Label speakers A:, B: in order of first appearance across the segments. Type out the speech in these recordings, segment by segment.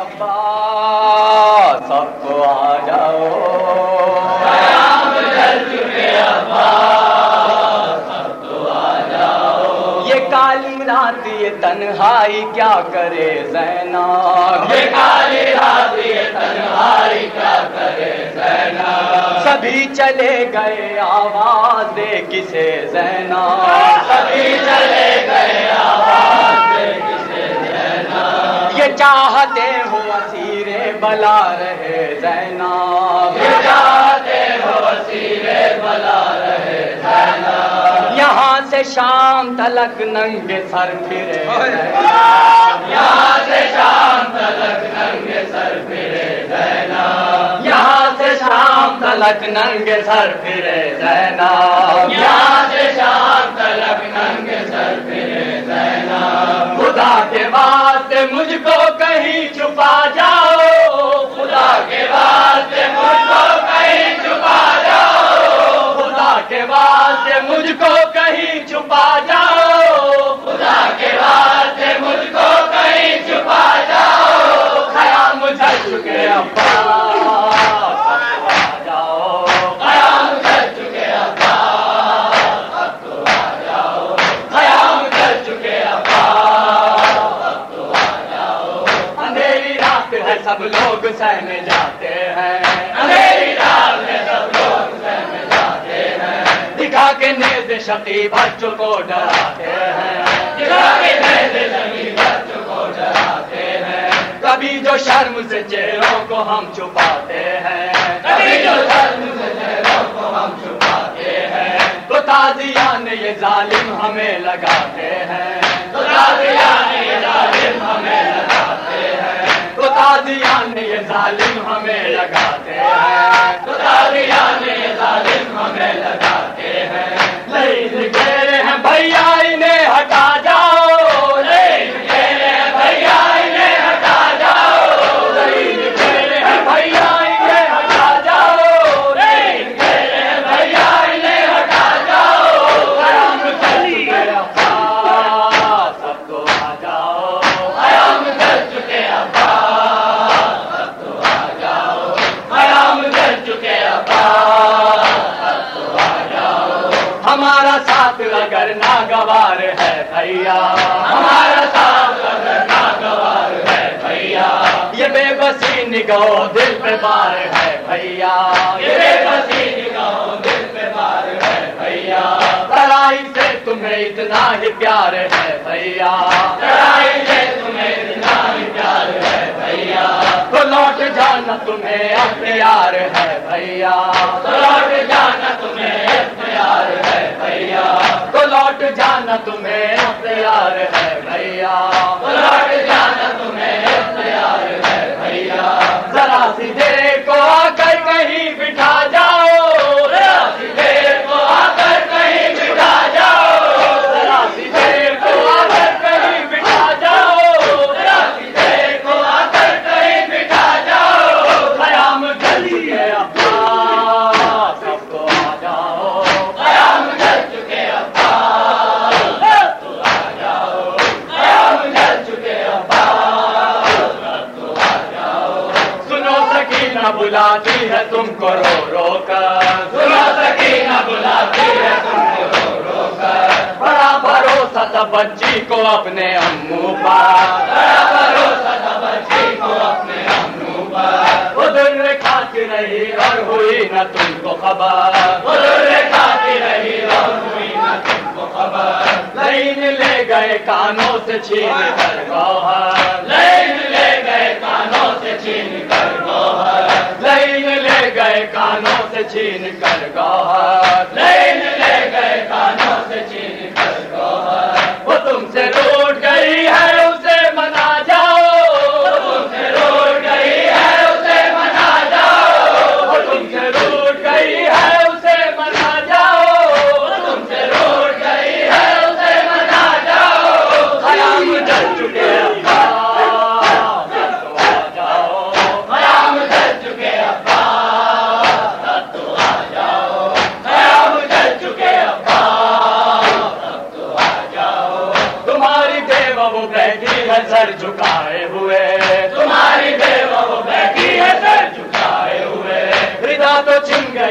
A: ابا سب کو آ جاؤ رات یہ
B: تنہائی کیا کرے زینا
A: یہ کالی رات یہ تنہائی کیا کرے زینا
B: سبھی چلے گئے آواز دے کسے زینا
A: چاہتے ہو اسیر بلا رہے زینا
B: چاہتے ہو سیرے بلا رہے زینا
A: یہاں سے شام تلک ننگے سر پھرے۔
B: یہاں سے شام تلک ننگے سر پھرے زینا
A: یہاں سے شام تلک ننگے سر پھرے زینا
B: یہاں سے شام تلک ننگے سر پھرے زینا
A: خدا کے مجھ کو کہیں چھپا جاؤ،
B: خدا کے واسطے مجھ کو کہیں چھپا جاؤ،
A: خدا کے واسطے مجھ کو کہیں چھپا جاؤ
B: خدا کے واسطے مجھ کو کہیں چھپا جاؤ
A: خیام جل چکے ابا آ جاؤ
B: قیام کر چکے ابا اب تو آ جاؤ قیام کر چکے ابا اب تو آ جاؤ
A: اندھیری رات ہے سہنے جاتے ہیں۔
B: اندھیری رات میں سب لوگ سہنے جاتے ہیں۔
A: دکھا کے نیز شقی بچوں کو ڈراتے ہیں۔
B: دکھا کے نیزے زمین بچوں کو ڈراتے ہیں۔
A: کبھی جو شرم سے چہروں کو ہم چھپاتے ہیں۔
B: کبھی جو شرم سے چہروں کو ہم چھپاتے ہیں۔
A: تو تازیان یہ ظالم ہمیں لگاتے ہیں
B: تو تازیان یہ ظالم ہمیں لگاتے ہیں
A: تو تازیان یہ ظالم ہمیں لگاتے ہیں۔
B: خدا تازیان یہ ظالم ہمیں لگاتے ہیں۔
A: لئی گئے ہیں بھیا ہمارا ساتھ اگر ناگوار ہے بھیا۔
B: ہمارا ساتھ اگر ناگوار ہے بھیا۔
A: یہ بے بسی نگو دل پہ بار ہے بھیا۔
B: یہ بے بسی نگاہوں دل پہ بار ہے بھیا۔
A: لڑائی سے تمہیں اتنا ہی پیار ہے بھیا۔
B: لڑائی سے تمہیں اتنا ہی پیار ہے بھیا۔
A: تو لوٹ جانا تمہیں اختیار ہے بھیا۔
B: تو لوٹ جانا بھیا۔
A: تو لوٹ جانا تمہیں پیار ہے بھیا۔
B: تو لوٹ جانا
A: تھا بچی کو اپنے امو پر۔
B: بڑا بھروسہ اپنے
A: ادھر کھاتی رہی، اور ہوئی نہ تم کو خبر۔
B: بزرگ کھاتی رہی، اور ہوئی نہ تم کو خبر۔
A: لائن لے گئے کانوں سے چھین کر گوہر۔
B: دین کر گوہر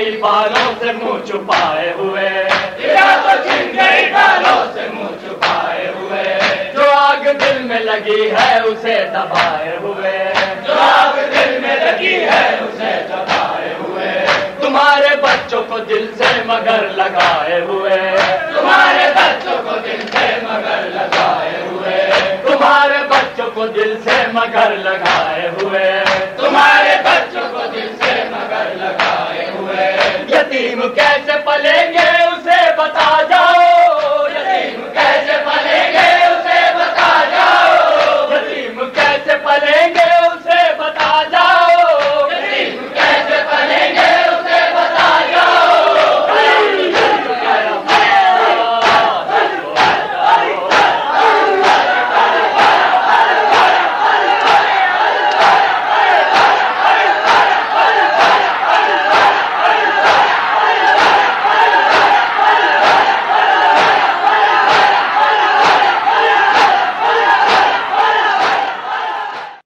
A: گئی بالوں سے منہ چھپائے ہوئے۔
B: تو چھن گئی بالوں سے منہ چھپائے ہوئے۔
A: جو آگ دل لگی ہے اسے دبائے ہوئے۔
B: جو آگ دل میں لگی ہے اسے دبائے ہوئے۔
A: تمہارے بچوں کو دل سے مگر لگائے ہوئے۔